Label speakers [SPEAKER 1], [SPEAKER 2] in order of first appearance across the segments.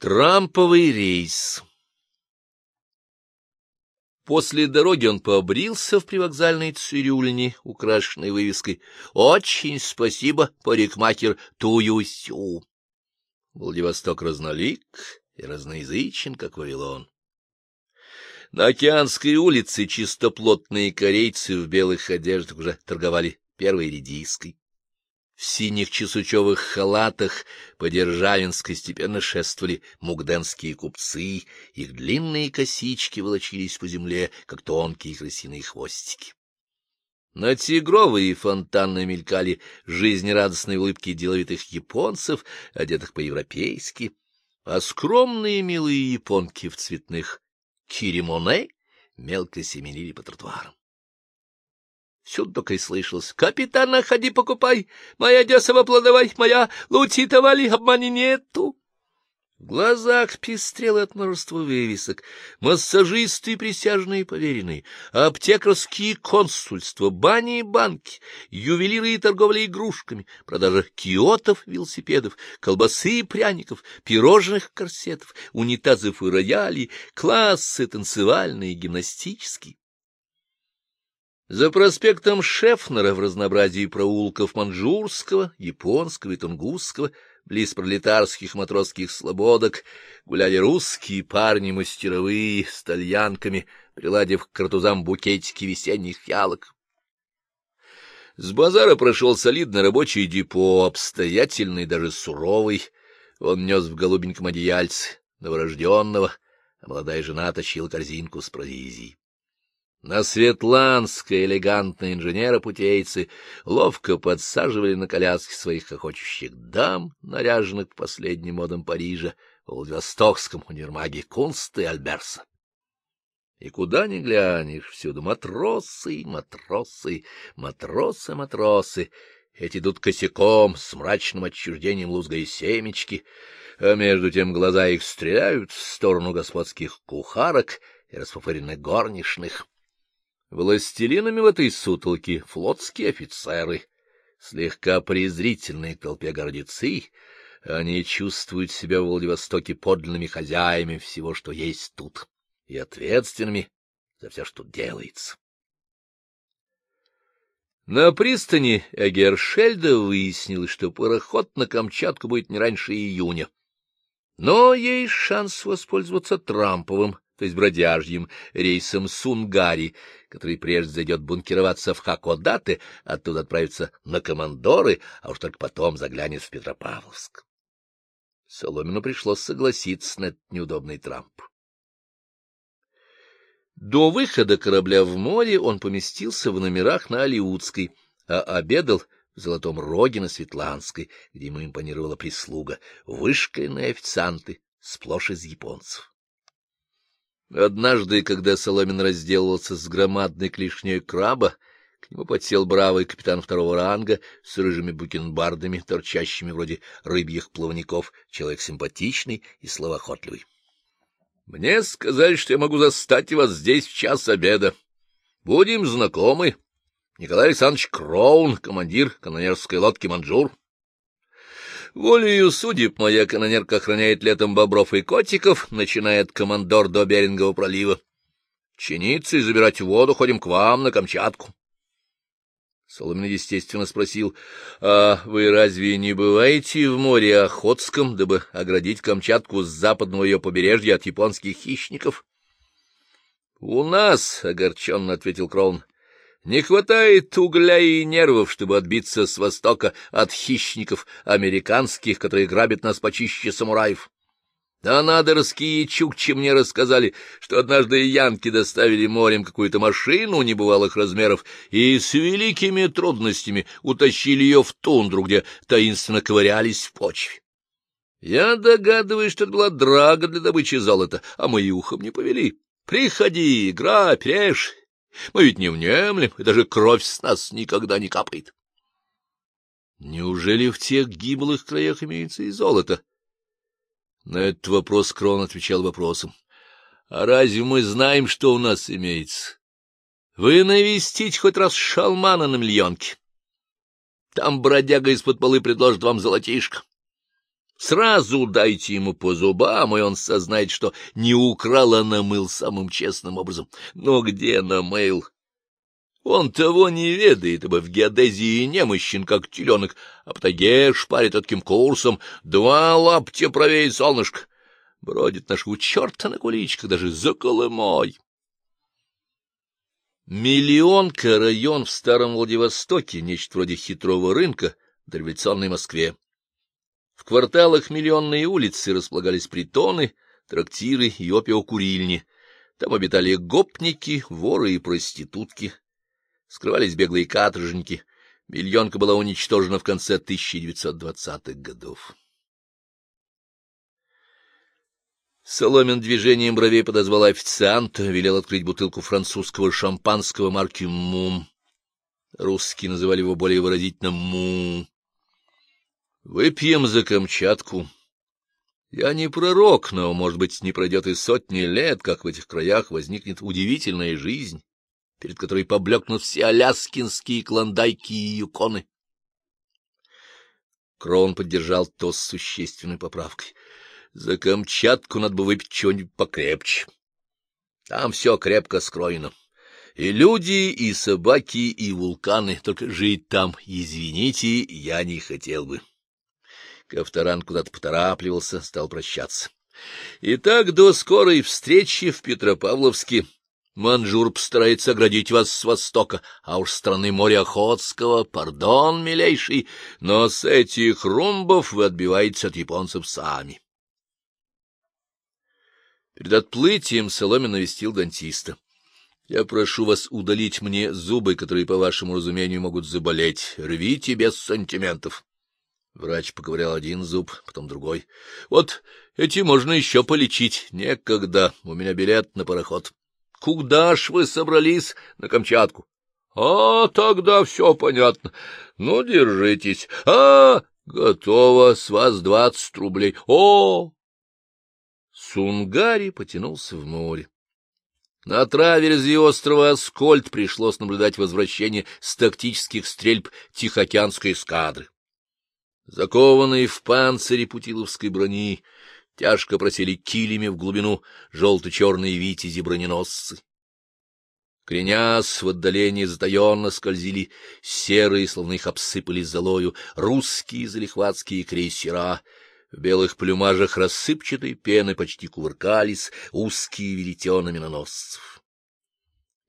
[SPEAKER 1] Трамповый рейс После дороги он побрился в привокзальной цирюльне, украшенной вывеской «Очень спасибо, парикмахер Туюсю». Владивосток разнолик и разноязычен, как Вавилон. На Океанской улице чистоплотные корейцы в белых одеждах уже торговали первой редиской. В синих чесучевых халатах по Державинской степенно шествовали мугденские купцы, их длинные косички волочились по земле, как тонкие крысиные хвостики. На тигровые фонтаны мелькали жизнерадостные улыбки деловитых японцев, одетых по-европейски, а скромные милые японки в цветных киримоне мелко семенили по тротуарам. Всюду только и слышалось. «Капитана, ходи покупай! Моя десова плодовай, моя лутита вали, обмани нету!» В глазах пестрело от множества вывесок. Массажисты и присяжные поверенные, аптекарские консульства, бани и банки, ювелиры и торговля игрушками, продажа киотов, велосипедов, колбасы и пряников, пирожных корсетов, унитазов и роялей, классы танцевальные и гимнастические. За проспектом Шефнера в разнообразии проулков манжурского, японского и тунгусского, близ пролетарских матросских слободок, гуляли русские парни мастеровые с тальянками, приладив к картузам букетики весенних фиалок. С базара прошел солидный рабочий депо, обстоятельный, даже суровый. Он нес в голубеньком одеяльце новорожденного, а молодая жена тащила корзинку с провизией. На Светланской элегантные инженеры-путейцы ловко подсаживали на коляски своих хохочущих дам, наряженных по последним модам Парижа, в Владивостокском универмаге Кунста и Альберса. И куда ни глянешь, всюду матросы, матросы, матросы, матросы. Эти идут косяком, с мрачным отчуждением лузгой семечки, а между тем глаза их стреляют в сторону господских кухарок и расфуфыренных горничных. Властелинами в этой сутолке флотские офицеры, слегка презрительные к толпе гордецы, они чувствуют себя в Владивостоке подлинными хозяями всего, что есть тут, и ответственными за все, что делается. На пристани Эгершельда выяснилось, что пароход на Камчатку будет не раньше июня. Но есть шанс воспользоваться Трамповым то есть бродяжьим рейсом Сунгари, который прежде зайдет бункероваться в Хакодате, оттуда отправится на Командоры, а уж только потом заглянет в Петропавловск. Соломину пришлось согласиться на этот неудобный трамп. До выхода корабля в море он поместился в номерах на Алиутской, а обедал в Золотом Роге на Светланской, где ему импонировала прислуга, вышколенные официанты, сплошь из японцев. Однажды, когда Соломин разделывался с громадной клешней краба, к нему подсел бравый капитан второго ранга с рыжими бакенбардами, торчащими вроде рыбьих плавников, человек симпатичный и словоохотливый. — Мне сказали, что я могу застать вас здесь в час обеда. Будем знакомы. Николай Александрович Кроун, командир канонерской лодки «Манжур». Волею судеб моя канонерка охраняет летом бобров и котиков, начиная от командор до Берингового пролива. Чиниться и забирать воду ходим к вам на Камчатку. Соломин, естественно, спросил, а вы разве не бываете в море Охотском, дабы оградить Камчатку с западного ее побережья от японских хищников? — У нас, — огорченно ответил Кроун, не хватает угля и нервов, чтобы отбиться с востока от хищников американских, которые грабят нас почище самураев. Да надорские чукчи мне рассказали, что однажды янки доставили морем какую-то машину небывалых размеров и с великими трудностями утащили ее в тундру, где таинственно ковырялись в почве. Я догадываюсь, что это была драга для добычи золота, а мы и ухом не повели. Приходи, игра, режь, мы ведь не внемлем, и даже кровь с нас никогда не капает. Неужели в тех гиблых краях имеется и золото? На этот вопрос Крон отвечал вопросом. А разве мы знаем, что у нас имеется? Вы навестить хоть раз шалмана на миллионке. Там бродяга из-под полы предложит вам золотишко. Сразу дайте ему по зубам, и он сознает, что не украл, а намыл самым честным образом. Но где намыл? Он того не ведает, ибо в геодезии немощен, как теленок, а птаге шпарит таким курсом, два лаптя правее солнышко. Бродит нашего черта на куличках, даже за Колымой. Миллионка — район в Старом Владивостоке, нечто вроде хитрого рынка в дореволюционной Москве. В кварталах миллионные улицы располагались притоны, трактиры и опиокурильни. Там обитали гопники, воры и проститутки. Скрывались беглые каторжники. Миллионка была уничтожена в конце 1920-х годов. Соломин движением бровей подозвал официанта, велел открыть бутылку французского шампанского марки «Мум». Русские называли его более выразительно «Мум». Выпьем за Камчатку. Я не пророк, но, может быть, не пройдет и сотни лет, как в этих краях возникнет удивительная жизнь, перед которой поблекнут все аляскинские клондайки и юконы. Крон поддержал то с существенной поправкой. За Камчатку надо бы выпить чего-нибудь покрепче. Там все крепко скроено. И люди, и собаки, и вулканы. Только жить там, извините, я не хотел бы. Кавторанг куда-то поторапливался, стал прощаться. Итак, до скорой встречи в Петропавловске. Манжур постарается оградить вас с востока, а уж со стороны моря Охотского, пардон, милейший, но с этих румбов вы отбивайтесь от японцев сами. Перед отплытием Соломин навестил дантиста. — Я прошу вас удалить мне зубы, которые, по вашему разумению, могут заболеть. Рвите без сантиментов. Врач поковырял один зуб, потом другой. — Вот эти можно еще полечить. Некогда. У меня билет на пароход. — Куда ж вы собрались на Камчатку? — А, тогда все понятно. Ну, держитесь. А, готово. С вас двадцать рублей. О! Сунгари потянулся в море. На траверзе острова Аскольд пришлось наблюдать возвращение с тактических стрельб Тихоокеанской эскадры. Закованные в панцире путиловской брони, тяжко просели килями в глубину желто-черные витязи-броненосцы. Кренясь в отдалении затаенно скользили серые, словно их обсыпали золою, русские залихватские крейсера. В белых плюмажах рассыпчатой пены почти кувыркались узкие веретена миноносцев.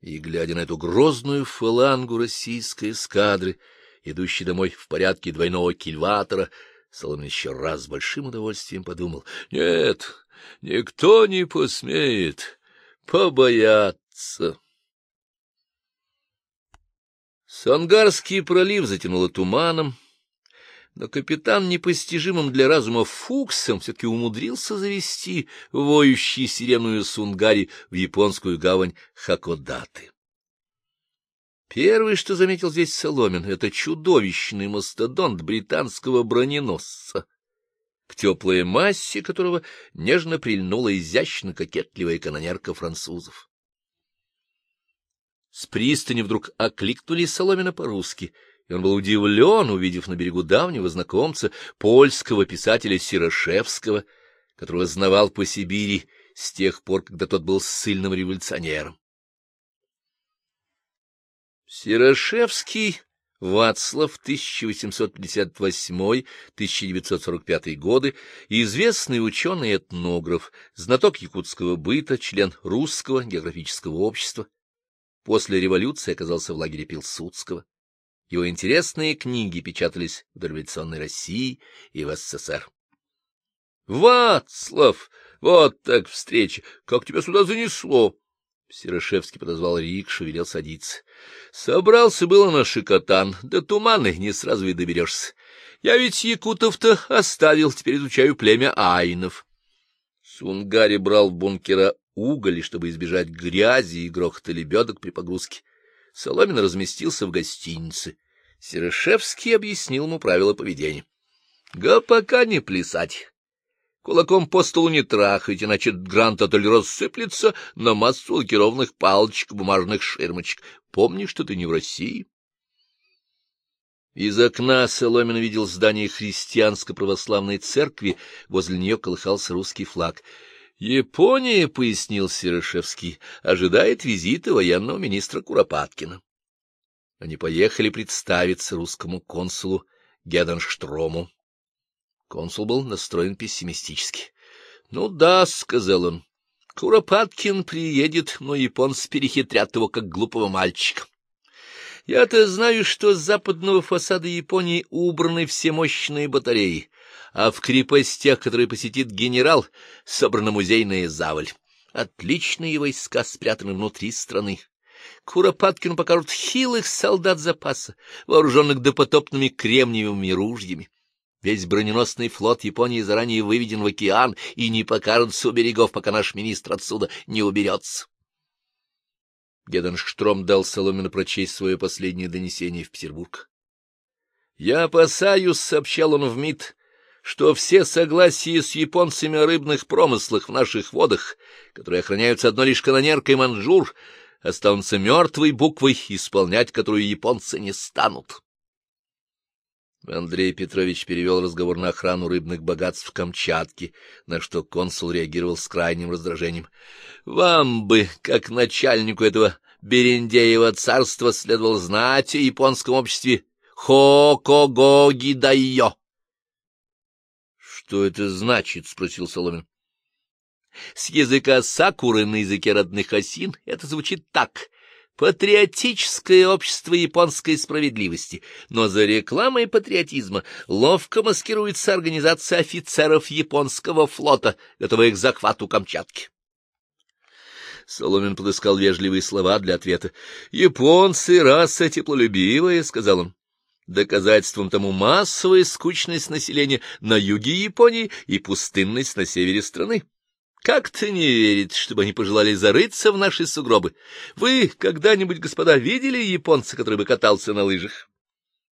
[SPEAKER 1] И, глядя на эту грозную фалангу российской эскадры, идущий домой в порядке двойного кильватора, Соломин еще раз с большим удовольствием подумал, нет, никто не посмеет побояться. Сангарский пролив затянуло туманом, но капитан непостижимым для разума Фуксом все-таки умудрился завести воющий сиреную сунгари в японскую гавань Хакодаты. Первый, что заметил здесь Соломин, — это чудовищный мастодонт британского броненосца, к теплой массе которого нежно прильнула изящно-кокетливая канонерка французов. С пристани вдруг окликнули Соломина по-русски, и он был удивлен, увидев на берегу давнего знакомца, польского писателя Сирошевского, которого знавал по Сибири с тех пор, когда тот был ссыльным революционером. Сирошевский Вацлав, 1858-1945 годы, известный ученый-этнограф, знаток якутского быта, член русского географического общества. После революции оказался в лагере Пилсудского. Его интересные книги печатались в дореволюционной России и в СССР. — Вацлав! Вот так встреча! Как тебя сюда занесло? Серошевский подозвал рикшу, велел садиться. Собрался было на Шикотан, да туманы, не сразу и доберешься. Я ведь якутов-то оставил, теперь изучаю племя айнов. Сунгари брал в бункера уголь, чтобы избежать грязи и грохота лебедок при погрузке. Соломин разместился в гостинице. Серышевский объяснил ему правила поведения. — Га пока не плясать. Кулаком по столу не трахать, иначе грант-отель рассыплется на массу лакированных палочек, бумажных ширмочек. Помни, что ты не в России. Из окна Соломин видел здание христианско-православной церкви, возле нее колыхался русский флаг. «Япония», — пояснил Серышевский, — ожидает визита военного министра Куропаткина. Они поехали представиться русскому консулу Геденштрому. Консул был настроен пессимистически. — Ну да, — сказал он, — Куропаткин приедет, но японцы перехитрят его, как глупого мальчика. Я-то знаю, что с западного фасада Японии убраны все мощные батареи, а в крепостях, которые посетит генерал, собрана музейная заваль. Отличные войска спрятаны внутри страны. Куропаткину покажут хилых солдат запаса, вооруженных допотопными кремниевыми ружьями. Весь броненосный флот Японии заранее выведен в океан и не покажется у берегов, пока наш министр отсюда не уберется. Геденштром дал Соломину прочесть свое последнее донесение в Петербург. «Я опасаюсь», — сообщал он в МИД, — «что все согласия с японцами о рыбных промыслах в наших водах, которые охраняются одной лишь канонеркой Манжур, останутся мертвой буквой, исполнять которую японцы не станут». Андрей Петрович перевел разговор на охрану рыбных богатств в Камчатке, на что консул реагировал с крайним раздражением. — Вам бы, как начальнику этого Берендеева царства, следовало знать о японском обществе Хокогогидайо. — Что это значит? — спросил Соломин. — С языка сакуры на языке родных осин это звучит так — Патриотическое общество японской справедливости, но за рекламой патриотизма ловко маскируется организация офицеров японского флота, готовая к захвату Камчатки. Соломин подыскал вежливые слова для ответа. «Японцы — раса теплолюбивая», — сказал он. Доказательством тому массовая скучность населения на юге Японии и пустынность на севере страны. Как-то не верит, чтобы они пожелали зарыться в наши сугробы. Вы когда-нибудь, господа, видели японца, который бы катался на лыжах?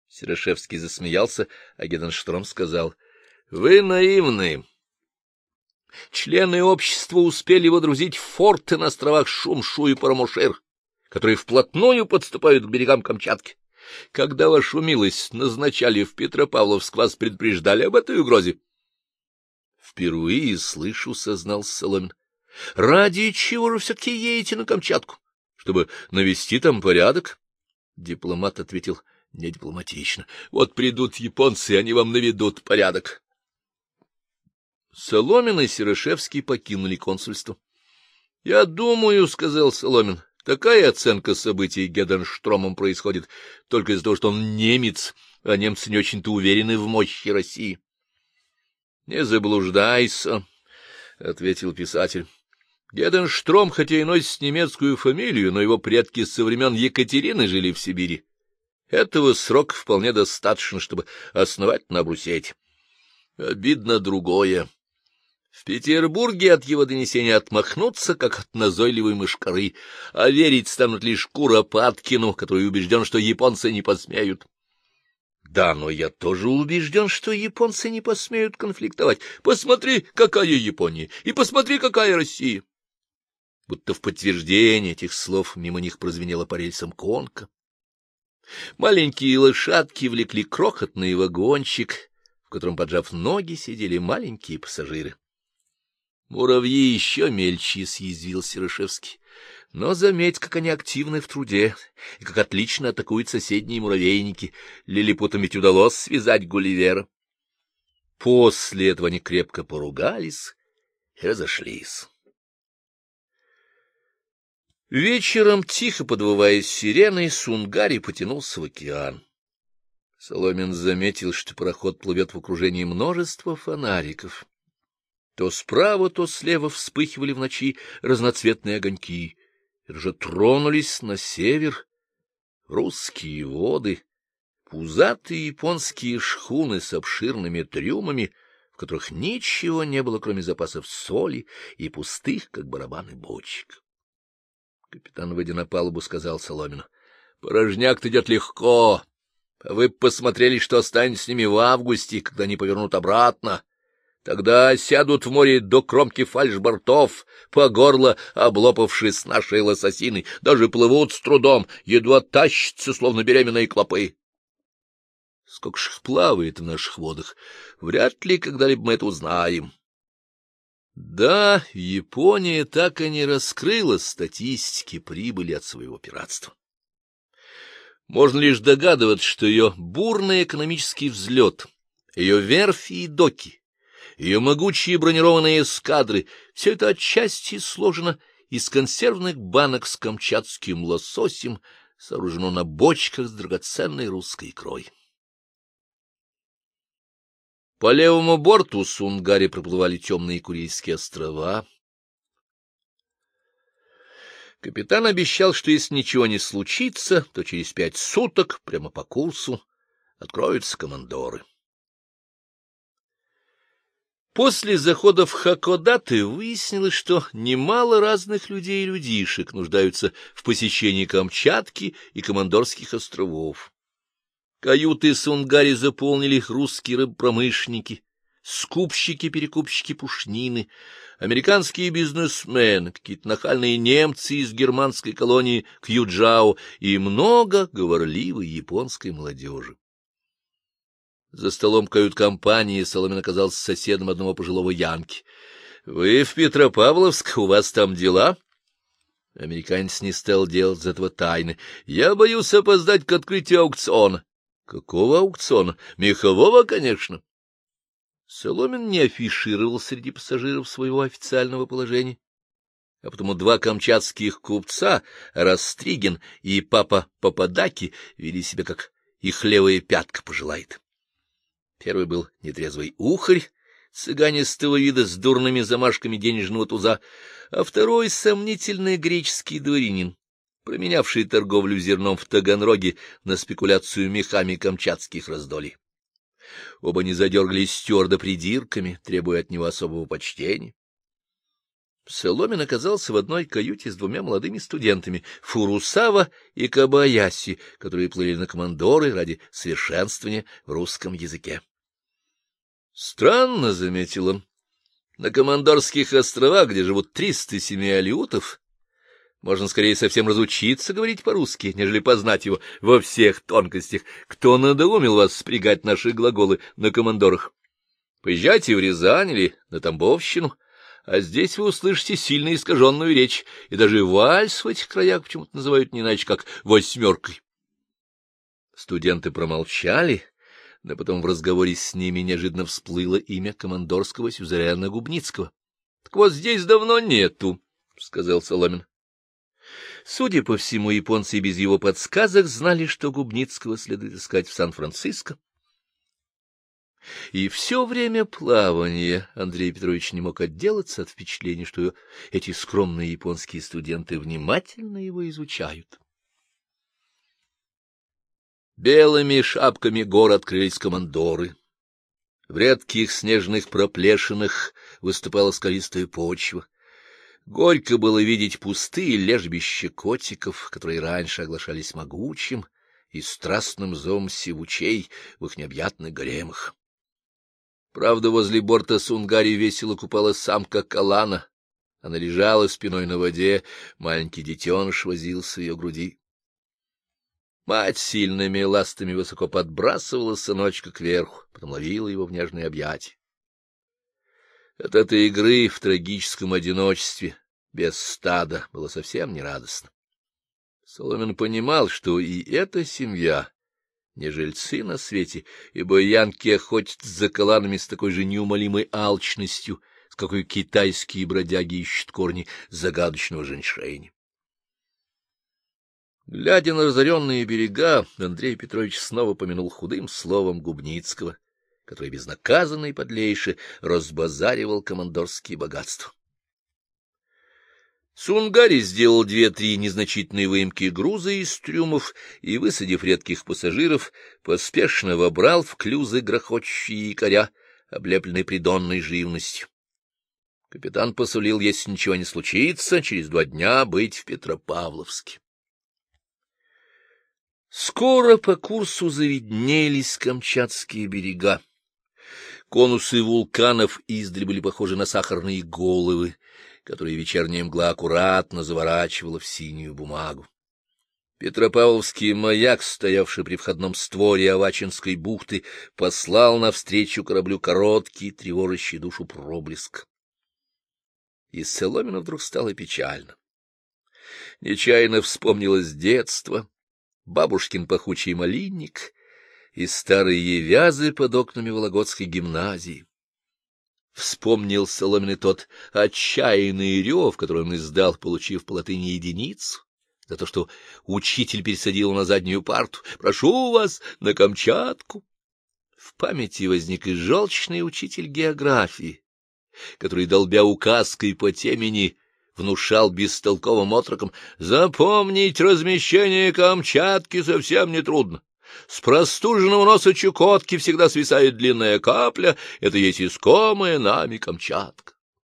[SPEAKER 1] Серошевский засмеялся, а Геденштром сказал, — Вы наивны. Члены общества успели водрузить форты на островах Шумшу и Парамушир, которые вплотную подступают к берегам Камчатки. Когда вашу милость назначали в Петропавловск, вас предупреждали об этой угрозе. Впервые слышу, — сознал Соломин. — Ради чего же все-таки едете на Камчатку? Чтобы навести там порядок? Дипломат ответил недипломатично. — Вот придут японцы, они вам наведут порядок. Соломин и Серышевский покинули консульство. — Я думаю, — сказал Соломин, — такая оценка событий Геденштромом происходит только из-за того, что он немец, а немцы не очень-то уверены в мощи России. Не заблуждайся, — ответил писатель. Геденштром, хотя и носит немецкую фамилию, но его предки со времен Екатерины жили в Сибири. Этого срока вполне достаточно, чтобы основать на Брусете. Обидно другое. В Петербурге от его донесения отмахнуться, как от назойливой мышкары, а верить станут лишь Куропаткину, который убежден, что японцы не посмеют. Да, но я тоже убежден, что японцы не посмеют конфликтовать. Посмотри, какая Япония, и посмотри, какая Россия. Будто в подтверждение этих слов мимо них прозвенела по рельсам конка. Маленькие лошадки влекли крохотный вагончик, в котором, поджав ноги, сидели маленькие пассажиры. Муравьи еще мельче, — съязвил Серышевский. Но заметь, как они активны в труде, и как отлично атакуют соседние муравейники. Лилипутам ведь удалось связать Гулливера. После этого они крепко поругались и разошлись. Вечером, тихо подвывая сиреной, Сунгари потянулся в океан. Соломин заметил, что пароход плывет в окружении множества фонариков. То справа, то слева вспыхивали в ночи разноцветные огоньки и уже тронулись на север русские воды, пузатые японские шхуны с обширными трюмами, в которых ничего не было, кроме запасов соли и пустых, как барабаны, бочек. Капитан, выйдя на палубу, сказал Соломину, — Порожняк-то идет легко. Вы посмотрели, что останется с ними в августе, когда они повернут обратно. Тогда сядут в море до кромки фальшбортов, по горло облопавшись нашей лососиной, даже плывут с трудом, едва тащатся, словно беременные клопы. Сколько ж их плавает в наших водах, вряд ли когда-либо мы это узнаем. Да, Япония так и не раскрыла статистики прибыли от своего пиратства. Можно лишь догадываться, что ее бурный экономический взлет, ее верфи и доки, ее могучие бронированные эскадры — все это отчасти сложено из консервных банок с камчатским лососем, сооружено на бочках с драгоценной русской икрой. По левому борту Сунгари проплывали темные Курильские острова. Капитан обещал, что если ничего не случится, то через пять суток, прямо по курсу, откроются командоры. После захода в Хакодаты выяснилось, что немало разных людей и людишек нуждаются в посещении Камчатки и Командорских островов. Каюты Сунгари заполнили русские рыбпромышленники, скупщики-перекупщики пушнины, американские бизнесмены, какие-то нахальные немцы из германской колонии Кьюджао и много говорливой японской молодежи. За столом кают-компании Соломин оказался соседом одного пожилого янки. — Вы в Петропавловск, у вас там дела? Американец не стал делать из этого тайны. — Я боюсь опоздать к открытию аукциона. Какого аукциона? Мехового, конечно. Соломин не афишировал среди пассажиров своего официального положения, а потому два камчатских купца, Растригин и папа Пападаки, вели себя, как их левая пятка пожелает. Первый был нетрезвый ухарь, цыганистого вида с дурными замашками денежного туза, а второй — сомнительный греческий дворянин, променявший торговлю зерном в Таганроге на спекуляцию мехами камчатских раздолей. Оба не задергались стюарда придирками, требуя от него особого почтения. Соломин оказался в одной каюте с двумя молодыми студентами — Фурусава и Кабаяси, которые плыли на командоры ради совершенствования в русском языке. Странно, — заметил он, — на Командорских островах, где живут триста семи алиутов, можно скорее совсем разучиться говорить по-русски, нежели познать его во всех тонкостях. Кто надоумил вас спрягать наши глаголы на командорах? Поезжайте в Рязань или на Тамбовщину, а здесь вы услышите сильно искаженную речь, и даже вальс в этих краях почему-то называют не иначе, как «восьмеркой». Студенты промолчали, но потом в разговоре с ними неожиданно всплыло имя командорского сюзерена Губницкого. — Так вот здесь давно нету, — сказал Соломин. Судя по всему, японцы без его подсказок знали, что Губницкого следует искать в Сан-Франциско. И все время плавания Андрей Петрович не мог отделаться от впечатления, что эти скромные японские студенты внимательно его изучают. Белыми шапками гор открылись командоры. В редких снежных проплешинах выступала скалистая почва. Горько было видеть пустые лежбища котиков, которые раньше оглашались могучим и страстным зом сивучей в их необъятных гаремах. Правда, возле борта Сунгари весело купалась самка Калана. Она лежала спиной на воде, маленький детеныш возился в ее груди. Мать сильными ластами высоко подбрасывала сыночка кверху, потом ловила его в нежные объятия. От этой игры в трагическом одиночестве, без стада, было совсем нерадостно. Соломин понимал, что и эта семья не жильцы на свете, ибо янки охотятся за каланами с такой же неумолимой алчностью, с какой китайские бродяги ищут корни загадочного женьшени. Глядя на разоренные берега, Андрей Петрович снова помянул худым словом Губницкого — который безнаказанно и подлейше разбазаривал командорские богатства. Сунгари сделал две-три незначительные выемки груза из трюмов и, высадив редких пассажиров, поспешно вобрал в клюзы грохочущие якоря, облепленные придонной живностью. Капитан посулил, если ничего не случится, через два дня быть в Петропавловске. Скоро по курсу завиднелись Камчатские берега. Конусы вулканов издали были похожи на сахарные головы, которые вечерняя мгла аккуратно заворачивала в синюю бумагу. Петропавловский маяк, стоявший при входном створе Авачинской бухты, послал навстречу кораблю короткий, тревожащий душу проблеск. И Соломину вдруг стало печально. Нечаянно вспомнилось детство, бабушкин пахучий малинник и старые вязы под окнами Вологодской гимназии. Вспомнил Соломин тот отчаянный рев, который он издал, получив по латыни единицу за то, что учитель пересадил на заднюю парту. «Прошу вас на Камчатку!» В памяти возник и желчный учитель географии, который, долбя указкой по темени, внушал бестолковым отрокам, «Запомнить размещение Камчатки совсем нетрудно. С простуженного носа Чукотки всегда свисает длинная капля, это есть искомая нами Камчатка».